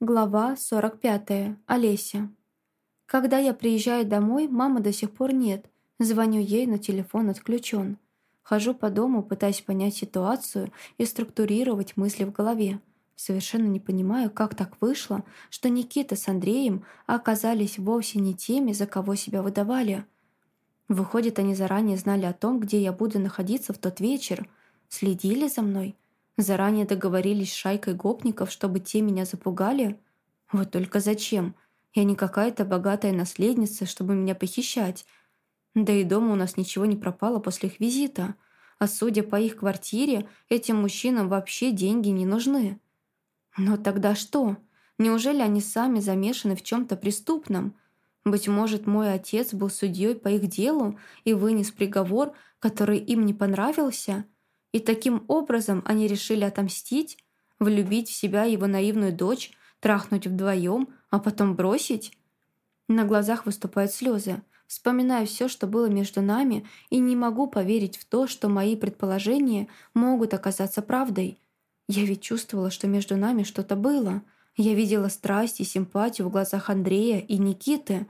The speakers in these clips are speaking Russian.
Глава 45. Олеся. Когда я приезжаю домой, мамы до сих пор нет. Звоню ей, но телефон отключен. Хожу по дому, пытаясь понять ситуацию и структурировать мысли в голове. Совершенно не понимаю, как так вышло, что Никита с Андреем оказались вовсе не теми, за кого себя выдавали. Выходит, они заранее знали о том, где я буду находиться в тот вечер. Следили за мной – Заранее договорились с шайкой гопников, чтобы те меня запугали? Вот только зачем? Я не какая-то богатая наследница, чтобы меня похищать. Да и дома у нас ничего не пропало после их визита. А судя по их квартире, этим мужчинам вообще деньги не нужны. Но тогда что? Неужели они сами замешаны в чем-то преступном? Быть может, мой отец был судьей по их делу и вынес приговор, который им не понравился – и таким образом они решили отомстить, влюбить в себя его наивную дочь, трахнуть вдвоем, а потом бросить? На глазах выступают слезы. Вспоминаю все, что было между нами, и не могу поверить в то, что мои предположения могут оказаться правдой. Я ведь чувствовала, что между нами что-то было. Я видела страсть и симпатию в глазах Андрея и Никиты.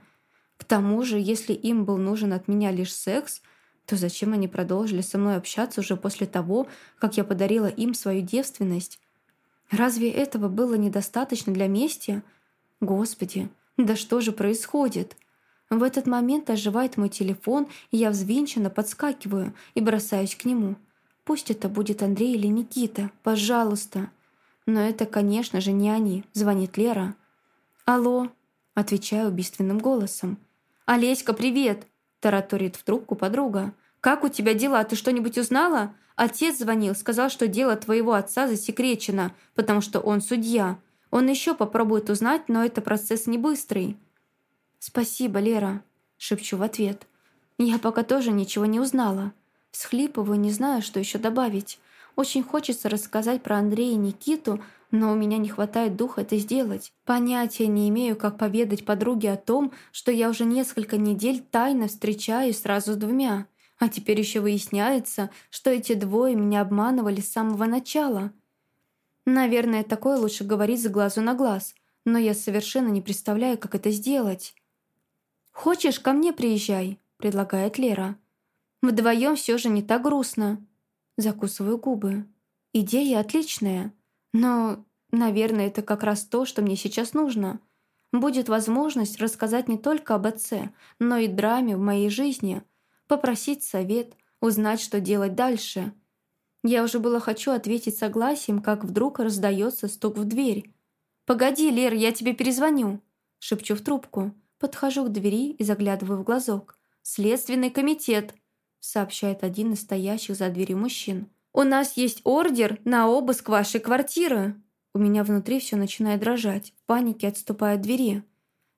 К тому же, если им был нужен от меня лишь секс – то зачем они продолжили со мной общаться уже после того, как я подарила им свою девственность? Разве этого было недостаточно для мести? Господи, да что же происходит? В этот момент оживает мой телефон, и я взвинченно подскакиваю и бросаюсь к нему. Пусть это будет Андрей или Никита, пожалуйста. Но это, конечно же, не они, звонит Лера. «Алло», — отвечаю убийственным голосом. «Олеська, привет!» — тараторит в трубку подруга. «Как у тебя дела? Ты что-нибудь узнала?» Отец звонил, сказал, что дело твоего отца засекречено, потому что он судья. Он еще попробует узнать, но это процесс не быстрый. «Спасибо, Лера», — шепчу в ответ. «Я пока тоже ничего не узнала. Схлипываю, не знаю, что еще добавить. Очень хочется рассказать про Андрея и Никиту, но у меня не хватает духа это сделать. Понятия не имею, как поведать подруге о том, что я уже несколько недель тайно встречаюсь сразу с двумя. А теперь еще выясняется, что эти двое меня обманывали с самого начала. Наверное, такое лучше говорить с глазу на глаз, но я совершенно не представляю, как это сделать. «Хочешь, ко мне приезжай», — предлагает Лера. «Вдвоем все же не так грустно». Закусываю губы. Идея отличная, но, наверное, это как раз то, что мне сейчас нужно. Будет возможность рассказать не только об отце, но и драме в моей жизни, попросить совет, узнать, что делать дальше. Я уже было хочу ответить согласием, как вдруг раздается стук в дверь. «Погоди, Лер, я тебе перезвоню», — шепчу в трубку. Подхожу к двери и заглядываю в глазок. «Следственный комитет», — сообщает один из стоящих за дверью мужчин. «У нас есть ордер на обыск вашей квартиры». У меня внутри все начинает дрожать. В панике отступаю от двери.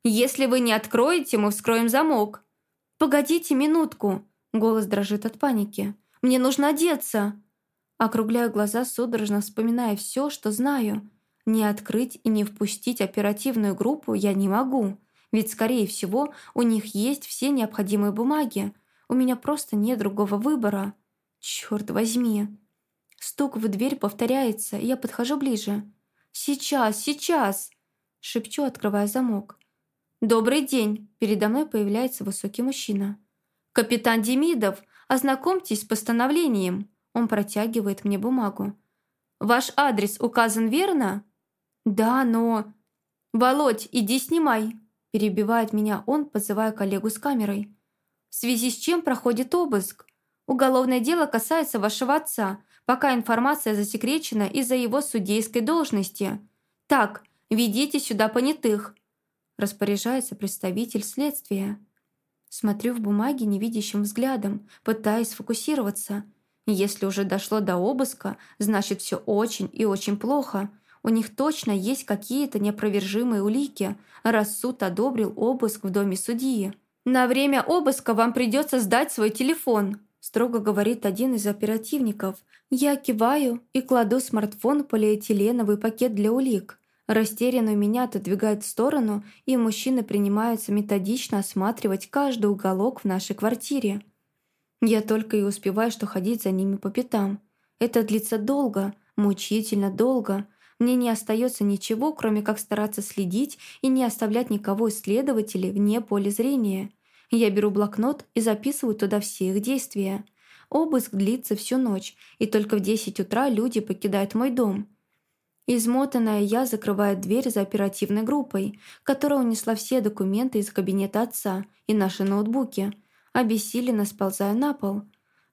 «Если вы не откроете, мы вскроем замок», «Погодите минутку!» Голос дрожит от паники. «Мне нужно одеться!» Округляю глаза, судорожно вспоминая все, что знаю. Не открыть и не впустить оперативную группу я не могу. Ведь, скорее всего, у них есть все необходимые бумаги. У меня просто нет другого выбора. Черт возьми. Стук в дверь повторяется, и я подхожу ближе. «Сейчас, сейчас!» Шепчу, открывая замок. «Добрый день!» Передо мной появляется высокий мужчина. «Капитан Демидов, ознакомьтесь с постановлением!» Он протягивает мне бумагу. «Ваш адрес указан верно?» «Да, но...» «Володь, иди снимай!» Перебивает меня он, позывая коллегу с камерой. «В связи с чем проходит обыск? Уголовное дело касается вашего отца, пока информация засекречена из-за его судейской должности. Так, ведите сюда понятых распоряжается представитель следствия. Смотрю в бумаги невидящим взглядом, пытаясь сфокусироваться. Если уже дошло до обыска, значит все очень и очень плохо. У них точно есть какие-то неопровержимые улики, раз суд одобрил обыск в доме судьи. «На время обыска вам придется сдать свой телефон», строго говорит один из оперативников. Я киваю и кладу смартфон полиэтиленовый пакет для улик. Растерянную меня отодвигает в сторону, и мужчины принимаются методично осматривать каждый уголок в нашей квартире. Я только и успеваю, что ходить за ними по пятам. Это длится долго, мучительно долго. Мне не остается ничего, кроме как стараться следить и не оставлять никого из следователей вне поля зрения. Я беру блокнот и записываю туда все их действия. Обыск длится всю ночь, и только в 10 утра люди покидают мой дом. Измотанная я закрываю дверь за оперативной группой, которая унесла все документы из кабинета отца и наши ноутбуки. Обессиленно сползаю на пол.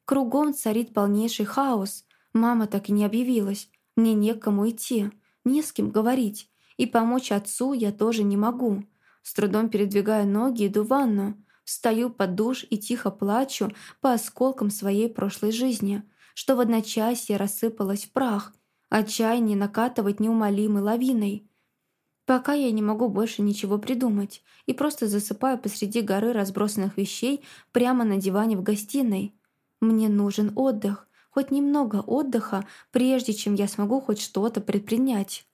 Кругом царит полнейший хаос. Мама так и не объявилась. Мне некому идти, не с кем говорить. И помочь отцу я тоже не могу. С трудом передвигаю ноги, иду в ванну. Встаю под душ и тихо плачу по осколкам своей прошлой жизни, что в одночасье рассыпалась в прах. Отчаяние накатывать неумолимой лавиной. Пока я не могу больше ничего придумать и просто засыпаю посреди горы разбросанных вещей прямо на диване в гостиной. Мне нужен отдых хоть немного отдыха, прежде чем я смогу хоть что-то предпринять.